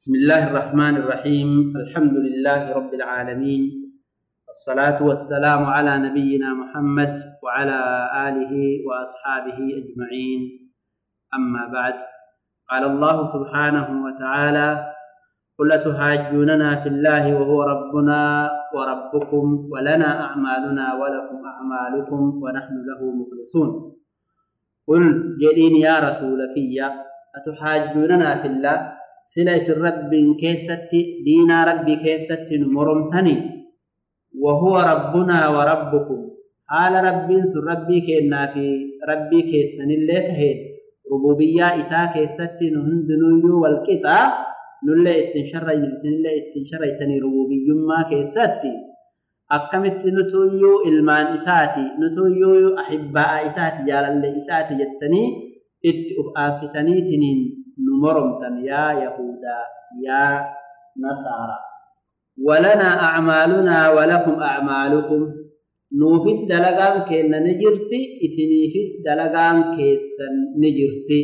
بسم الله الرحمن الرحيم. الحمد لله رب العالمين. الصلاة والسلام على نبينا محمد وعلى آله وأصحابه أجمعين. أما بعد قال الله سبحانه وتعالى قل أتحاجوننا في الله وهو ربنا وربكم ولنا أعمالنا ولكم أعمالكم ونحن له مخلصون. قل جدين يا رسول فيا أتحاجوننا في الله؟ سلس الرب كيست دين رب كيست مرمتني وهو ربنا وربكم. على رب سربي كينا في ربي كيسن اللي تهيد ربوبية إساء كيست نهند نيو والكتا نلا اتنشر يلسن لا اتنشر يتني ربوبي يما كيست أقمت نتويو إلمان إساتي. نتويو أحباء إساتي جال اللي إساتي يتني إت أفآسي تنين نمرمتا يا يهودا يا نصارى. ولنا أعمالنا ولكم أعمالكم. نوفس دلقان كينا نجرتي إسنيفس دلقان كيسا نجرتي.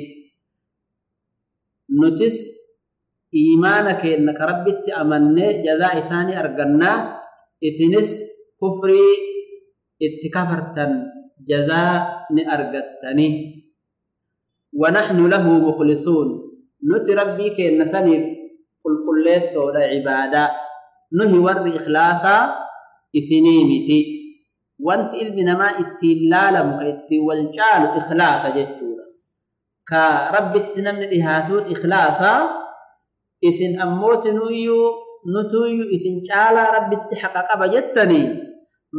نتس إيمانا كينا كربت أمني جزاء إساني أرقنا إسنس كفري اتكفرتا جزاء نأرقتني ونحن له مخلصون. نتي ربي كي نسنف قل قل ليسو عبادة. نهي ور إخلاصا إسنيمتي وانت إلمنا ما إتي اللالم إتي والجال إخلاصا جتولا كرب التنمن إهاتون إخلاصا. إسن أموت نويو نتويو إسن شالا رب اتحقق بجتني.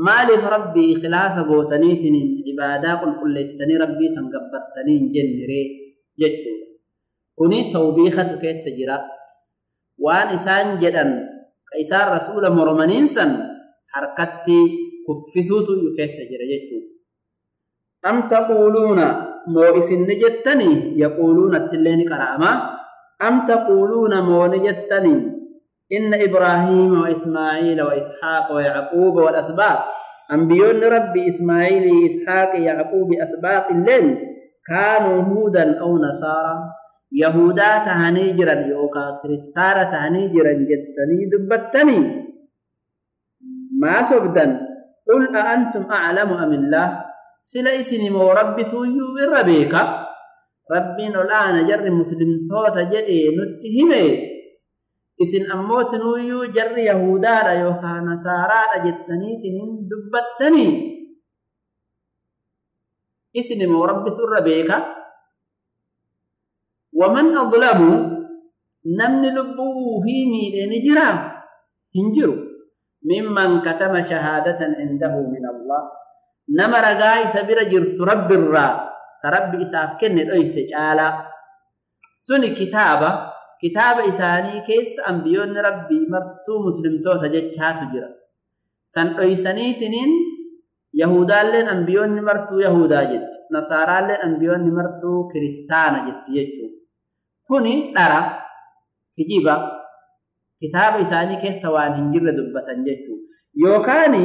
maaliif rabbii ikhlaasa gootaniitiin ibaadaa qulqulleessitanii rabbii san gabbartanii hin jenniree jechuudha. كوني توبيخة كيس سجرة وان إسان جدا إسان رسول مرمانينسا حركتي كفزوت يكيس سجرة جدا أم تقولون مؤس النجدتني يقولون التلين كراما أم تقولون مؤنجدتني إن إبراهيم وإسماعيل وإسحاق ويعقوب والأسباط أنبياء ربي إسماعيل إسحاق يعقوب أسباط اللين كانوا هودا أو نصارى yahudaa ta'anii jiran yookaan kiristaana ta'anii jiran jettanii dubbattanii maa sobdan qul aantum aclamu amillaa sila isini moo rabbi tuuyyuu irra beeka? Rabbiin ol aana jarri muslimtoota jedhee nutti hime. Isin ammoo tinuuyyuu jarri yahudaadha yookaan nasaaraadha jettaniitiniin dubbattanii isinimoo rabbi irra beeka? ومن أظلم نمن لبو في ميلين جرا هنجر ممن كتم شهادة عنده من الله. نما رغاي سبير جرت رب الرا. رب إساف كن الأيس جالا. سن كتابة. كتاب إساني كيس أنبيون ربي مرتو مسلمتو تجتشات جرا. سن أيساني تنين يهودا لين أنبيون مرتو يهودا جت. نصارا لين أنبيون مرتو كريستانا جت يجو. Kuni dhara. Kijiba. Kitaaba isaanii keessa waan hin jirre dubbatan jechuu yookaani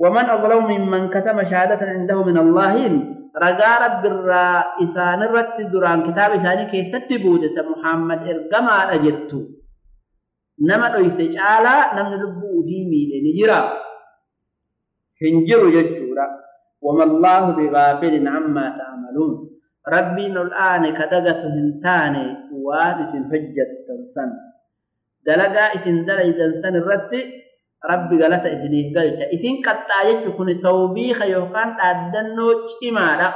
waman adlamu mimman katama shahaadatan indahu min allaahiin ragaa rabbirraa isaanirratti duraan kitaaba isaanii keessatti buudeta muhammad ergamaadha jettu. Nama dhoyse caalaa namni lubbuu ufii miidhe ni jira. Hin jiru jechuudha. Wama allaahu bigaafilin ammaa ta'amaluun rabbiin ol aane ka dhagatu hin taane waan isin hojjattan san. Dalagaa isin dalaydan san irratti rabbi galata isiniif galcha. Isin qaxxaa jechu kun tawbiika yookaan dhaaddannoo cimaadha.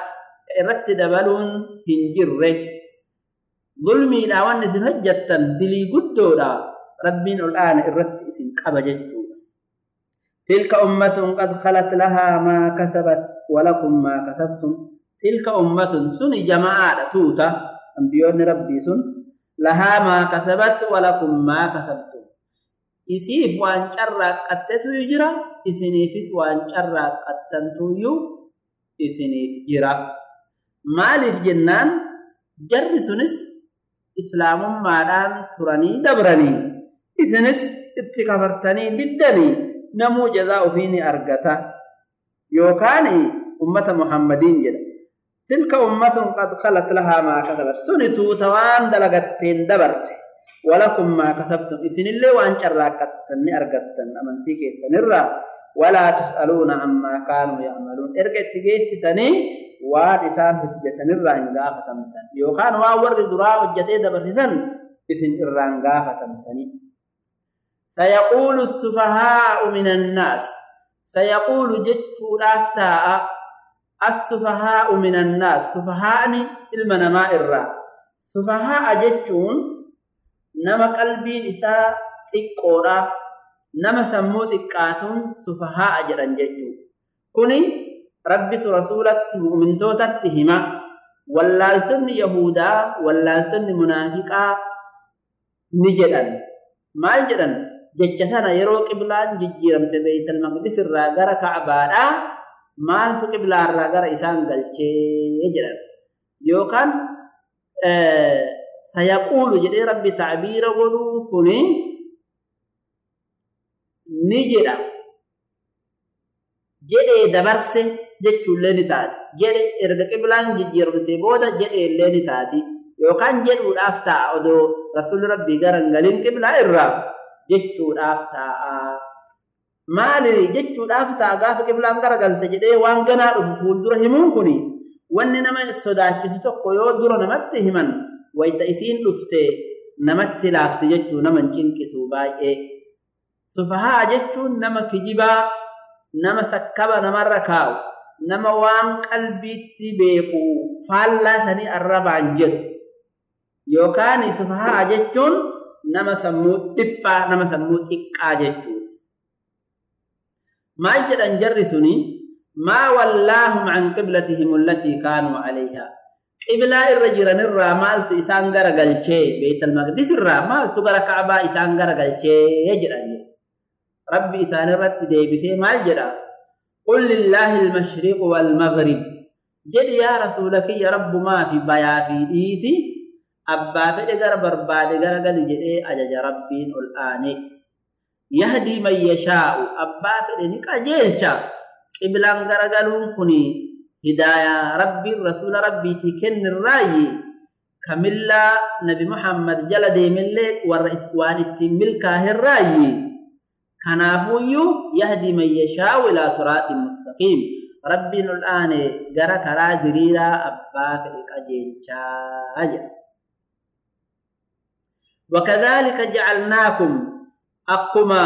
Ka irratti dabaluun hin jirre. Gulmiidha waan isin hojjattan dilii guddoodha rabbiin ol aane irratti isin qaba jechuudha. Tilka ummatun qad khalat lahaa maa kasabat walakum maa kasabtum. تلك أمة سن جماعة توتا أنبيون ربي سن لها ما كسبت ولكم ما كسبتم isiif waan carraaqqattetu jira isiniifis waan carraaqqattantuyyuu isiniif jira maaliif jennaan jarri sunis islaamummaadhaan turanii dabranii isinis itti kafartanii diddanii namuu jazaa ofii ni argata yookaan ummata muhammadiin jedha tilka ummatun qad khalat lahaa maa kasabat suni tuuta waan dalagatteen dabarte ولكم ما كسبتم. إسن الله وأن شراكتن أرقتن. أمنتي كيف سنرى. ولا تسألون عما كانوا يعملون. إرقت جيس سني. وإسان حجة نرى إن غافتمتن يوكان وأور دراء حجة دبرسن إسن إران غافتمتن سيقول السفهاء من الناس. سيقول جت لافتاء. السفهاء من الناس. سفهاءني المنماء الراء سفهاء جتون نما قلبي نساء تكورا نما سموت قاتون سفهاء جران جتون كوني ربط رسولت ومنتوتت هما. واللالتن يهودا واللالتن مناهقا نجدن. ما الجدن جتتنا يروق بلان ججيرم تبيت المقدس الرابر كعبادا gara isaan galchee jedhan yookaan sayaquulu jedhee rabbi tacbiira godhuun kuni ni jedha jedhee dabarse jechuullee ni taati jedhe erga qiblaan jijjiiramte booda jedhee illee ni taati yookaan jedhuudhaaf ta'a odoo rasuulli rabbii gara galin qiblaa irraa jechuudhaaf ta'a. Maali jechuudhaaf ta'a gaafa qiblaan garagalte jedhee waan ganaa dhufu fuuldura himuun kuni wanni nama sodaachisu tokko yoo dura namatti himan wayita isiin dhufte namatti laafte jechuu nama hin cinqitu baay'ee. Sufahaa jechuun nama kijibaa nama sakkaba namarra kaa'u nama waan qalbiitti beeku faallaa sanii arrabaan jedhu yookaan sufahaa jechuun nama sammuu dhiphaa nama sammuu xiqqaa jechuudha. ما جد أنجرسني ما ولاهم عن قبلتهم التي كانوا عليها. قبلة الرجل نرى مالت إسان غرقل بيت المقدس الرى مالت غرق عبا إسان غرقل يجرأني ربي إسان رد دي بسي مال جدا قل لله المشرق والمغرب. جد يا رسولك يا رب ما في بيا في ديتي. أبا فدقر بربا دقر قل جدي أجج ربين الآن. يهدي من يشاء. أبات لنك أجيلشا قبلا غرغلون كني. هدايا ربي رسول ربي تكن الرأي. كملا نبي محمد جل ديم الليل وان التمل كاه الرأي كنافويو يهدي من يشاء إلى صراط مستقيم. ربي الآن غرا كرا جريرا. أبات لك أجيلشا وكذلك جعلناكم akkuma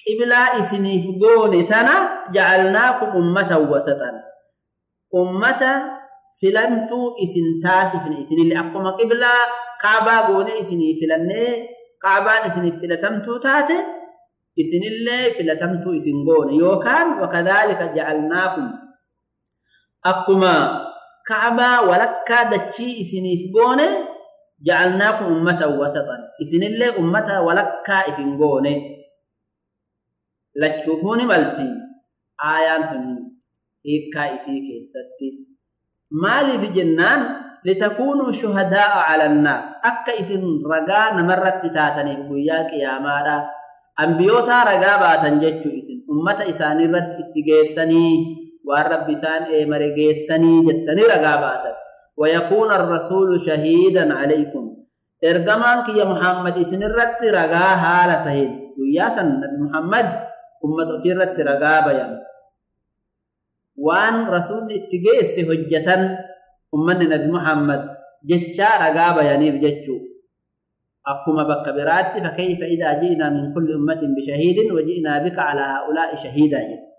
qiblaa isiniif goone tana ja'alnaakum ummatan wasatan ummata filantuu isin taasifne isinillee akkuma qiblaa kaabaa goone isinii filannee kaabaan isiniif filatamtuu taate isinillee filatamtuu isin goone. Yookaan wakadaalika ja'alnaakum. Akkuma kaabaa walakkaa dachii isiniif goone ja'alnaakum ummatan wasaxan isinillee ummata walakkaa isin goone lachuufuun himalti aayaan tuni hiikkaa isii keessatti maaliif jennaan litakuunuu shuhadaa'a calannaas akka isin ragaa namarratti taataniif guyyaa qiyaamaadha ambiyootaa ragaa baatan jechuu isin ummata isaanii irratti itti geessanii waan rabbi isaan eemare geessanii jettanii ragaa baatan ويكون الرسول شهيدا عليكم. ارغمان يا محمد إسن الرت رغا حالتين ويا سن محمد أمة في الرت رغا بيان. وان رسول اتجيس حجتن أمة نبي محمد. جچا رغا بيان بجچو أقوم بك برات فكيف إذا جئنا من كل أمة بشهيد وجئنا بك على هؤلاء شهيدا.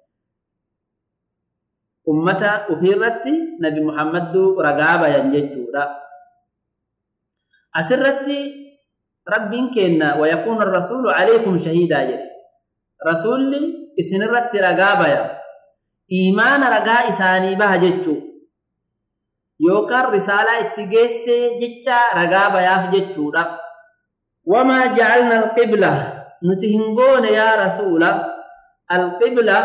Ummata ufiirratti nabi muhammaddu ragaa bayan jechuudha asirratti rabbiin kenna wayakuuna arrasuulu calaykum shahiidaa jedhe rasulli isinirratti ragaa baya iimaana ragaa isaanii baha jechuu yookaan risaalaa itti geessee jecha ragaa bayaaf jechuudha wamaa jacalna alqibla nuti hin goone yaa rasuula alqibla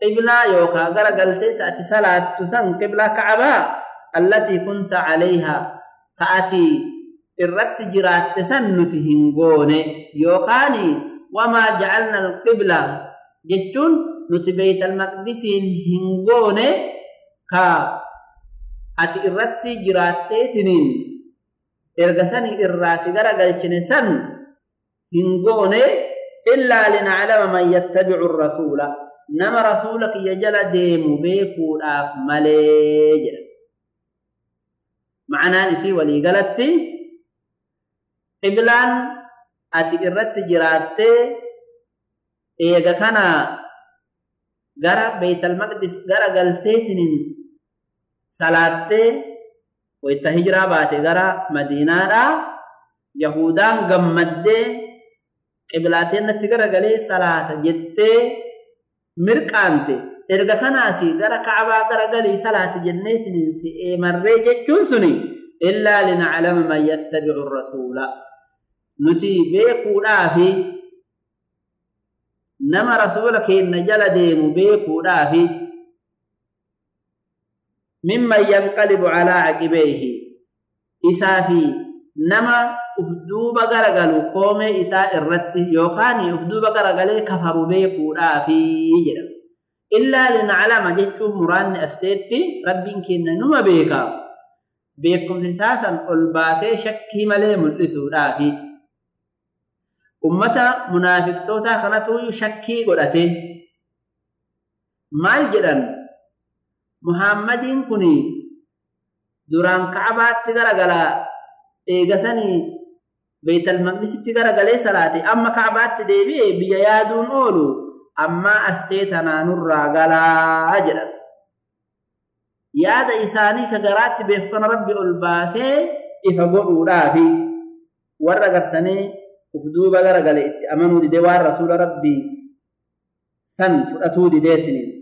qiblaa yookaan gara galtee taati salaattu san qiblaa ka'abaa allatii kunta caleeyhaa ta'ati irratti jiraatte san nuti hin goone yookaan wamaa jecalna alqiblaa jechuun nuti beeyt almaqdisiin hin goone ka ati irratti jiraatteetiniin erga sani irraa si gara galchine san hin goone illaa linaclama man yattabicu rasuula nama rasuula kiyya jala deemu beekuudhaaf malee jedha. Ma'anaan isii walii galatti qiblaan ati irratti jiraattee eega kana gara beeytal maqdis gara galteetinin salaattee wayta hijiraa baate gara madiinaadha yahudaan gammaddee qiblaateenatti gara galee salaata jettee mirqaante erga kanaasi gara kacbaa gara galii salaati jenneetinin si eemarree jechuun suni illaa linaclama man yattabicu rasuula. Nuti beekuudhaafi nama rasuula keenna jala deemu beekuudhaafi mimman yanqalibu calaa caqibeeyhi isaa fi nama uf duuba garagalu koomee isaa irratti yookaan uf duuba garagalee kafaru beekuudhaafi jedha. Illaa linaclama jechuun muraanni asteetti rabbiin kenna numa beeka beekumsa isaa san ol baasee shakkii malee mul'isuudhaafi. Ummata munaafiqtootaa kanatu shakkii godhate. Maal jedhan? Muhammadiin kun duraan ka'abaatti garagalaa eegasanii بيت المقدس تقرأ قلي صلاتي أما كعبات ديبي بيادون أولو أما أستيتنا نرى قلا عجلا ياد إساني كقرات بيختن ربي ألباسي إفقعوا رافي ورقرتني أفدوب قرأ قلي أمنوا لدوار رسول ربي سن فرأتوا لديتني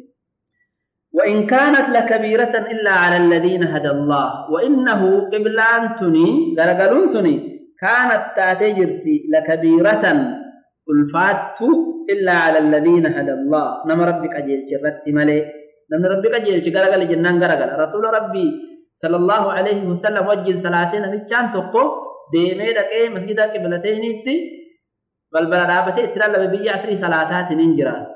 وإن كانت لكبيرة إلا على الذين هدى الله وإنه قبلان تني قرأ قلون سني كانت تاتجرتي لكبيرة. الفات إلا على الذين هدى الله. نم ربك أجل جرت ملي. نم ربك أجل جرقل جنان جرقل رسول ربي صلى الله عليه وسلم وجل صلاتين من كان تقو. ديمي دكي مهيدا كبلتين اتي بل بل رابطي اترى لببي عصري صلاتات ننجرا.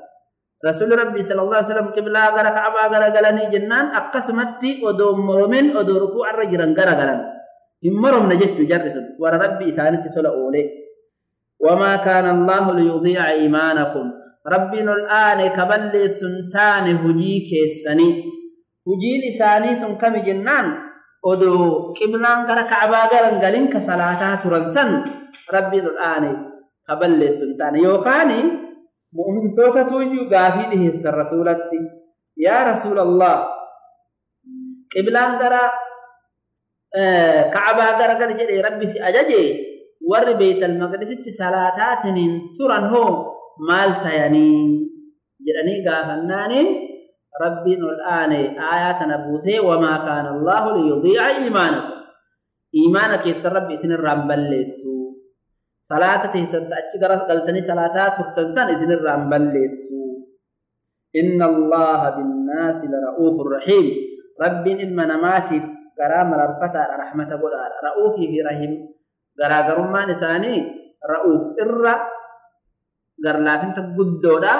رسول ربي صلى الله عليه وسلم كبلا غرق عبا غرقلني جنان. أقسمتي ودو مرمين ودو ركوع الرجران غرقلني sun warra rabbii isaanitti tola oole wamaa kaana allaahu liyudiica iimaanakum rabbiin ol aane kaballeessun taane hujii keessanii hujiin isaanii sun kami jennaan odoo qiblaan gara ka'abaa garan galin ka salaataa turan san rabbiin ol aane kaballeessun taane yookaan mu'mintootatu iyyuu gaafii dhiheessan rasuulatti yaa rasuulallah qiblaan gara gara jedhee rabbi si ajaje warri beeytal maqdisitti salaataatiniin turan hoo maal tayanii jedhanii gaafannaaniin rabbiin ol aane aayaa tana buusee wamaa kaana allaahu liyudiica iimaanakum iimaana keessan rabbi isinirraan balleessu salaata teessanta achi gara galtanii salaataa turtan san isinirraan balleessu inna allaha binnaasi lara'uufu rahiim rabbiin ilma namaatiif garaa mararfataadha rahmata godhaadha ra'uufii fi rahim garaagarummaan isaanii ra'uuf irra garlaafinta guddoodha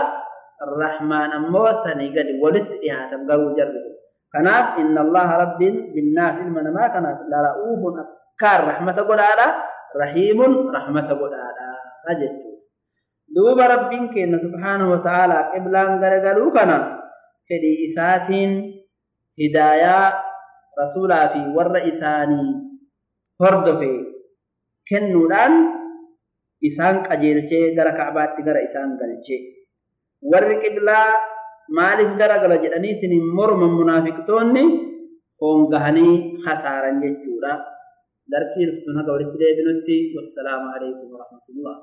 rahmaan ammoo sanii gadi walitti dhihaatan garuu jarri kanaaf inna allaha rabbiin binnaaf ilma namaa kanaaf lara'uufun akkaan rahmata godhaadha rahiimun rahmata godhaadha jechuudha duuba rabbiin kenna subhaanahu wa ta'aalaa qiblaan garagaluu kana fedhii isaatiin hidaayaa رسولا في ور إساني فرد في كنودان إسان قجيلتي غرى كعبات غرى إسان قلتي ورق الله مالك غرى قلجلني تني مرم منافقتوني قوم قهني خسارا جدورا درسي رفتنا قولت لي بنتي والسلام عليكم ورحمة الله